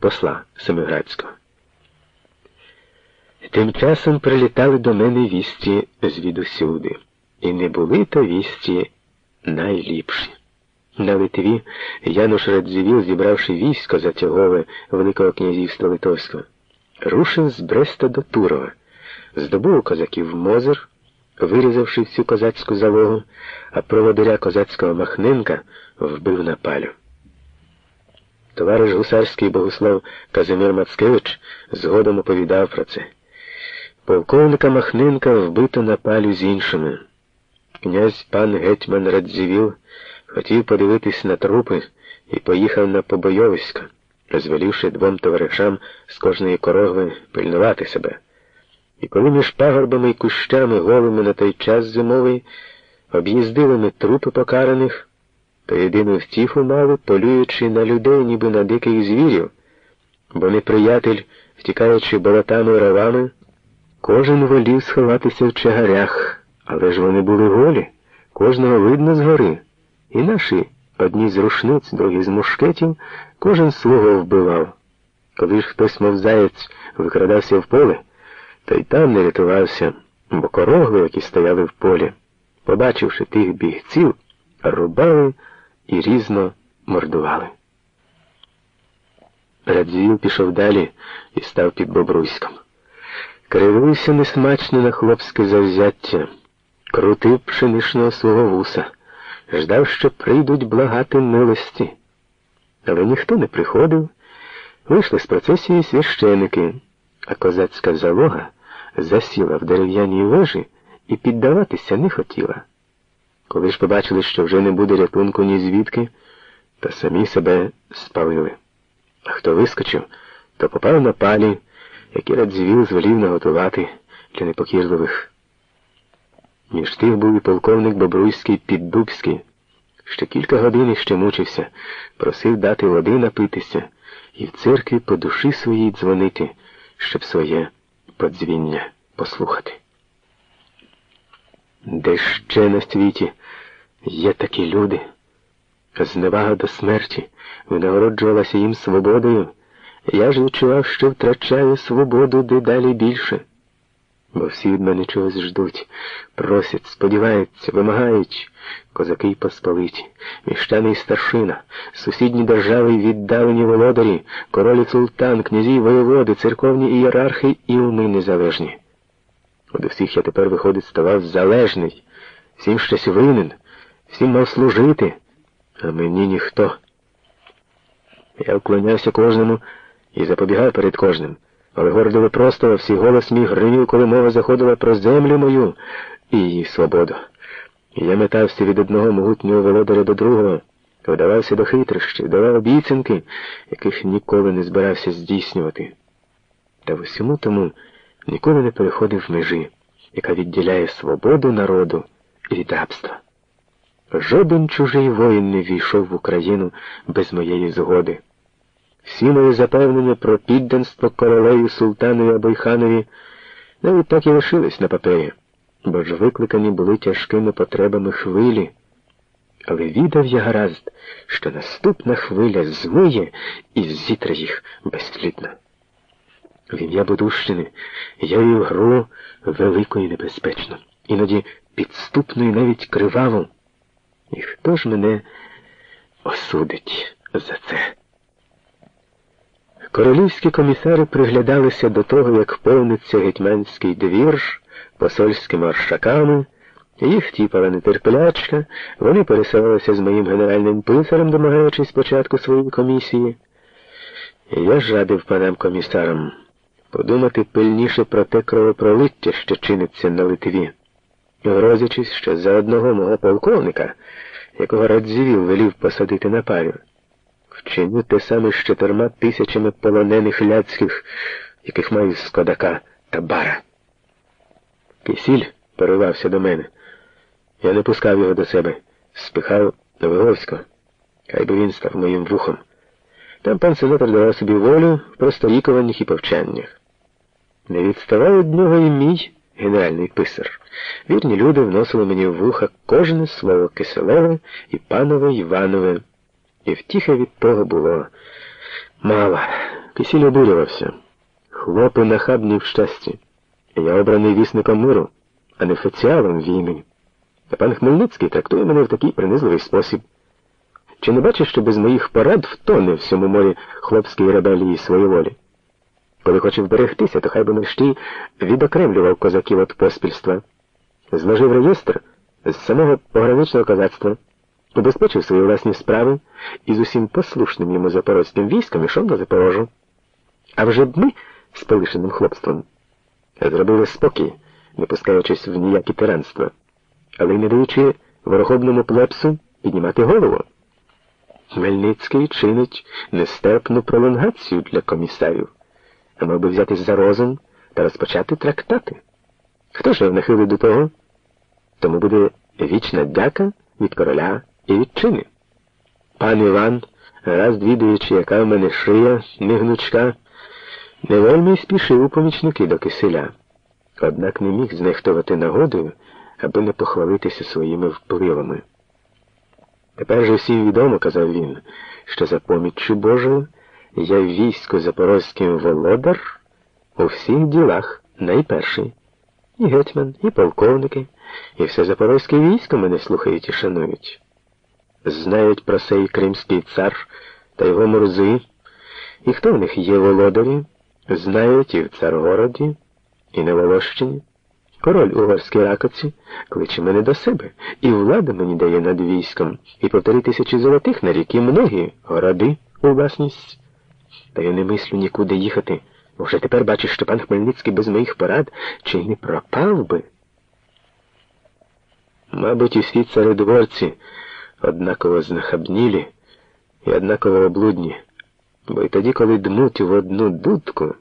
посла Семиградського. Тим часом прилітали до мене вісті звідусюди, і не були то вісті найліпші. На Литві Януш Радзивіл, зібравши військо затягове Великого князівства Литовського, рушив з Бреста до Турова, здобув козаків Мозер, вирізавши всю козацьку залогу, а проводиря козацького Махненка вбив на палю. Товариш гусарський богослов Казимир Мацкевич згодом оповідав про це. Полковника Махненка вбито на палю з іншими. Князь пан гетьман Радзівіл хотів подивитись на трупи і поїхав на Побойовисько, розвелівши двом товаришам з кожної корогви пильнувати себе. І коли між пагорбами і кущами голими на той час зимовий об'їздили ми трупи покараних, то єдину втіху мали, полюючи на людей, ніби на диких звірів, бо неприятель, втікаючи болотами і ровами, кожен волів сховатися в чагарях, але ж вони були голі, кожного видно згори. І наші, одні з рушниць, другі з мушкетів, кожен свого вбивав. Коли ж хтось, мов заєць, викрадався в поле, то й там не рятувався, бо корогли, які стояли в полі, побачивши тих бігців, рубали і різно мордували. Радзіл пішов далі і став під Бобруйськом. Кривився несмачно на хлопське завзяття, крутив пшеничного свого вуса ждав, що прийдуть благати милості. Але ніхто не приходив, вийшли з процесії священики, а козацька залога засіла в дерев'яній вежі і піддаватися не хотіла. Коли ж побачили, що вже не буде рятунку ні звідки, то самі себе спалили. А хто вискочив, то попав на палі, які радзвіл звелів наготувати для непокірливих. Між тих був і полковник Бобруйський Піддубський, що кілька годин іще мучився, просив дати води напитися і в церкві по душі своїй дзвонити, щоб своє подзвіння послухати. Де ще на світі є такі люди? Зневага до смерті винагороджувалася їм свободою. Я ж відчував, що втрачаю свободу дедалі більше бо всі від мене чогось ждуть, просять, сподіваються, вимагають козаки й посполиті, міщани й старшина, сусідні держави й віддалені володарі, королі султан, князі, воєводи, церковні ієрархи і уми незалежні. От усіх я тепер, виходить, ставав залежний, всім щось винен, всім мав служити, а мені ніхто. Я вклонявся кожному і запобігав перед кожним. Але гордили просто всі голос мій гримів, коли мова заходила про землю мою і її свободу. Я метався від одного могутнього володаря до другого, вдавався до хитрощів, давав обіцянки, яких ніколи не збирався здійснювати. Та в усьому тому ніколи не переходив межі, яка відділяє свободу народу від рабства. Жоден чужий воїн не війшов в Україну без моєї згоди. Всі мої запевнення про підданство королеві султанові або й ханові навіть так і лишились на папері, бо ж викликані були тяжкими потребами хвилі. Але відав я гаразд, що наступна хвиля змиє і зітре їх безслідно. В ім'я Будущини я вів гру велику і небезпечну, іноді підступну і навіть криваву. І хто ж мене осудить за це? Королівські комісари приглядалися до того, як повниться гетьманський двір посольськими оршаками, їх тіпала нетерплячка, вони пересилалися з моїм генеральним писарем, домагаючись спочатку своєї комісії. Я ж радив панам комісарам подумати пильніше про те кровопролиття, що чиниться на Литві, грозячись, що за одного мого полковника, якого Радзівіл велів посадити на парю вчиню те саме з чотирма тисячами полонених ляцьких, яких маю з Кодака та бара. Кисіль поривався до мене. Я не пускав його до себе, спихав до Виговського. Хай би він став моїм вухом. Там пан сенатор давав собі волю в просторікуваннях і повчаннях. Не відставав від нього і мій генеральний писар. Вірні люди вносили мені в вуха кожне слово киселеве і панове Іванове. І втіха від того було мало. Кисіль обурювався. Хлопи нахабні в щасті. Я обраний вісником миру, а не офіціалом війни. А пан Хмельницький трактує мене в такий принизливий спосіб. Чи не бачиш, що без моїх порад втоне в цьому морі хлопської ребелії своєї волі? Коли хоче вберегтися, то хай би мерщій відокремлював козаків від поспільства, зложив реєстр з самого пограничного козацтва, убезпечив свої власні справи і з усім послушним йому запорозьким військом ішов на Запорожу. А вже б ми з полишеним хлопством зробили спокій, не пускаючись в ніякі тиранства, але й не даючи ворохобному плепсу піднімати голову. Хмельницький чинить нестерпну пролонгацію для комісарів, а мав би взятись за розум та розпочати трактати. Хто ж нахилить до того? Тому буде вічна дяка від короля і від чини. Пан Іван, раз двідаючи, яка в мене шия, не гнучка, не вельми спішив у помічники до киселя, однак не міг знехтувати нагодою, аби не похвалитися своїми впливами. Тепер же всім відомо, казав він, що за поміччю Божою я військо запорозьким володар у всіх ділах найперший. І гетьман, і полковники, і все запорозьке військо мене слухають і шанують. Знають про сей кримський цар та його морзи, і хто в них є володарі, знають і в Царгороді, і на Волощині. Король угорській раковці кличе мене до себе, і влада мені дає над військом, і повтори тисячі золотих на ріки многі городи у власність. Та я не мислю нікуди їхати, бо вже тепер бачиш, що пан Хмельницький без моїх порад чи не пропав би. Мабуть, усі царедворці однаково знахабнілі і однаково облудні, бо й тоді, коли дмуть в одну дудку,